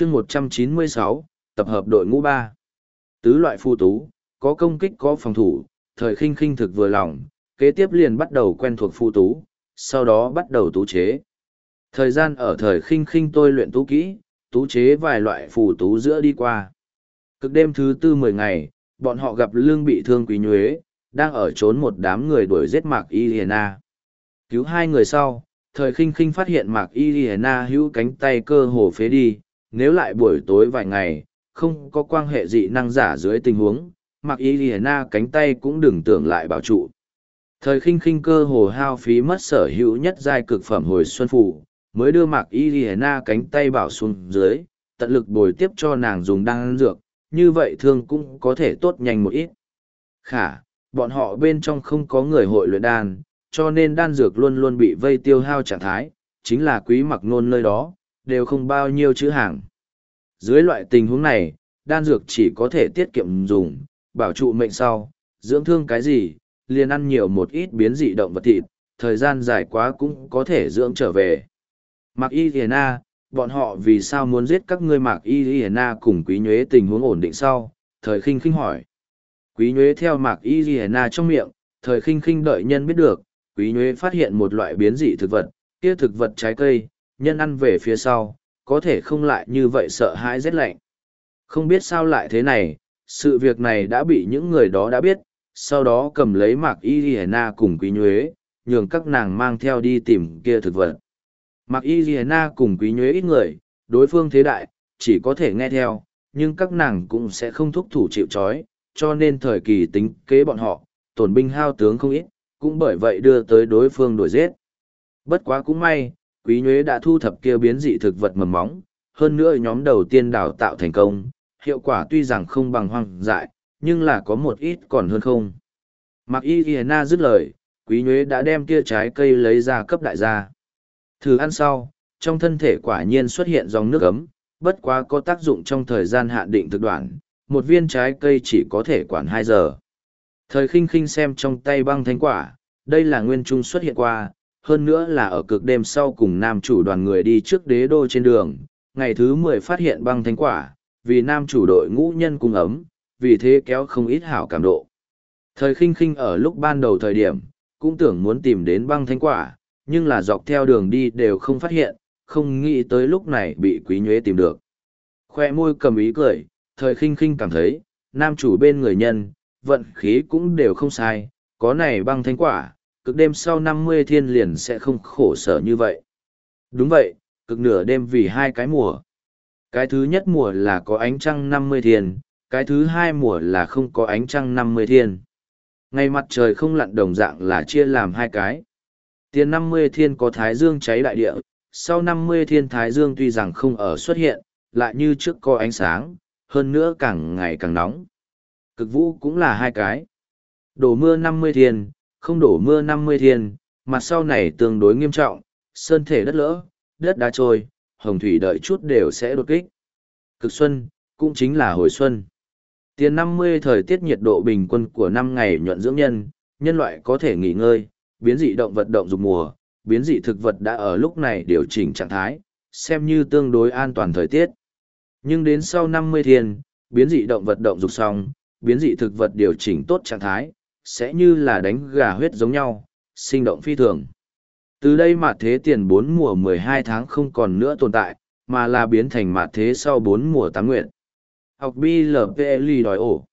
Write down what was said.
chương 196, tập hợp đội ngũ ba Tứ loại phù tú, có công kích có phòng thủ, thời khinh khinh thực vừa lòng, kế tiếp liền bắt đầu quen thuộc phù tú, sau đó bắt đầu tú chế. Thời gian ở thời khinh khinh tôi luyện tú kỹ, tú chế vài loại phù tú giữa đi qua. Cực đêm thứ tư mười ngày, bọn họ gặp lương bị thương quý nhuế, đang ở trốn một đám người đuổi giết Mạc Iliana. Cứu hai người sau, thời khinh khinh phát hiện Mạc Iliana hữu cánh tay cơ hồ phế đi, nếu lại buổi tối vài ngày, không có quan hệ dị năng giả dưới tình huống, mặc ý lìa na cánh tay cũng đừng tưởng lại bảo trụ. Thời khinh khinh cơ hồ hao phí mất sở hữu nhất giai cực phẩm hồi xuân phủ, mới đưa mặc ý lìa na cánh tay bảo xuống dưới, tận lực bồi tiếp cho nàng dùng đan dược, như vậy thương cũng có thể tốt nhanh một ít. Khả, bọn họ bên trong không có người hội luyện đan, cho nên đan dược luôn luôn bị vây tiêu hao trạng thái, chính là quý mặc nôn nơi đó, đều không bao nhiêu chữ hàng. Dưới loại tình huống này, đan dược chỉ có thể tiết kiệm dùng, bảo trụ mệnh sau, dưỡng thương cái gì, liền ăn nhiều một ít biến dị động vật thịt, thời gian dài quá cũng có thể dưỡng trở về. Mạc Y Thiền Na, bọn họ vì sao muốn giết các ngươi Mạc Y Thiền Na cùng quý nhuế tình huống ổn định sau, thời khinh khinh hỏi. Quý nhuế theo Mạc Y Thiền Na trong miệng, thời khinh khinh đợi nhân biết được, quý nhuế phát hiện một loại biến dị thực vật, kia thực vật trái cây, nhân ăn về phía sau, có thể không lại như vậy sợ hãi rét lạnh. Không biết sao lại thế này, sự việc này đã bị những người đó đã biết, sau đó cầm lấy mạc y Rihanna cùng quý nhuế, nhường các nàng mang theo đi tìm kia thực vật. Mạc y Rihanna cùng quý nhuế ít người, đối phương thế đại, chỉ có thể nghe theo, nhưng các nàng cũng sẽ không thúc thủ chịu chói, cho nên thời kỳ tính kế bọn họ, tổn binh hao tướng không ít, cũng bởi vậy đưa tới đối phương đuổi giết. Bất quá cũng may, quý nhuế đã thu thập kia biến dị thực vật mầm móng, hơn nữa nhóm đầu tiên đào tạo thành công, hiệu quả tuy rằng không bằng hoang dại, nhưng là có một ít còn hơn không. Mặc y ghi na dứt lời, quý nhuế đã đem kia trái cây lấy ra cấp đại gia. Thử ăn sau, trong thân thể quả nhiên xuất hiện dòng nước ấm, bất quá có tác dụng trong thời gian hạn định thực đoạn, một viên trái cây chỉ có thể quản hai giờ. Thời khinh khinh xem trong tay băng thánh quả, đây là nguyên trung xuất hiện qua, hơn nữa là ở cực đêm sau cùng nam chủ đoàn người đi trước đế đô trên đường, ngày thứ mười phát hiện băng thánh quả, vì nam chủ đội ngũ nhân cung ấm, vì thế kéo không ít hảo cảm độ. Thời khinh khinh ở lúc ban đầu thời điểm, cũng tưởng muốn tìm đến băng thánh quả, nhưng là dọc theo đường đi đều không phát hiện, không nghĩ tới lúc này bị quý nhuế tìm được. Khoe môi cầm ý cười, thời khinh khinh cảm thấy, nam chủ bên người nhân, vận khí cũng đều không sai, có này băng thánh quả, cực đêm sau năm mươi thiên liền sẽ không khổ sở như vậy. Đúng vậy, cực nửa đêm vì hai cái mùa. Cái thứ nhất mùa là có ánh trăng năm mươi thiên, cái thứ hai mùa là không có ánh trăng năm mươi thiên. Ngày mặt trời không lặn đồng dạng là chia làm hai cái. Tiền năm mươi thiên có thái dương cháy đại địa, sau năm mươi thiên thái dương tuy rằng không ở xuất hiện, lại như trước có ánh sáng, hơn nữa càng ngày càng nóng. Cực vũ cũng là hai cái. Đổ mưa năm mươi thiên, không đổ mưa năm mươi thiên, mặt sau này tương đối nghiêm trọng, sơn thể đất lỡ, đất đá trôi, hồng thủy đợi chút đều sẽ đột kích. Cực xuân, cũng chính là hồi xuân. Tiền năm mươi thời tiết nhiệt độ bình quân của năm ngày nhuận dưỡng nhân, nhân loại có thể nghỉ ngơi, biến dị động vật động dục mùa, biến dị thực vật đã ở lúc này điều chỉnh trạng thái, xem như tương đối an toàn thời tiết. Nhưng đến sau năm mươi thiên, biến dị động vật động dục xong, biến dị thực vật điều chỉnh tốt trạng thái, sẽ như là đánh gà huyết giống nhau, sinh động phi thường. Từ đây mà thế tiền bốn mùa mười hai tháng không còn nữa tồn tại, mà là biến thành mặt thế sau bốn mùa 8 nguyện. Học BLPLI đòi ổ.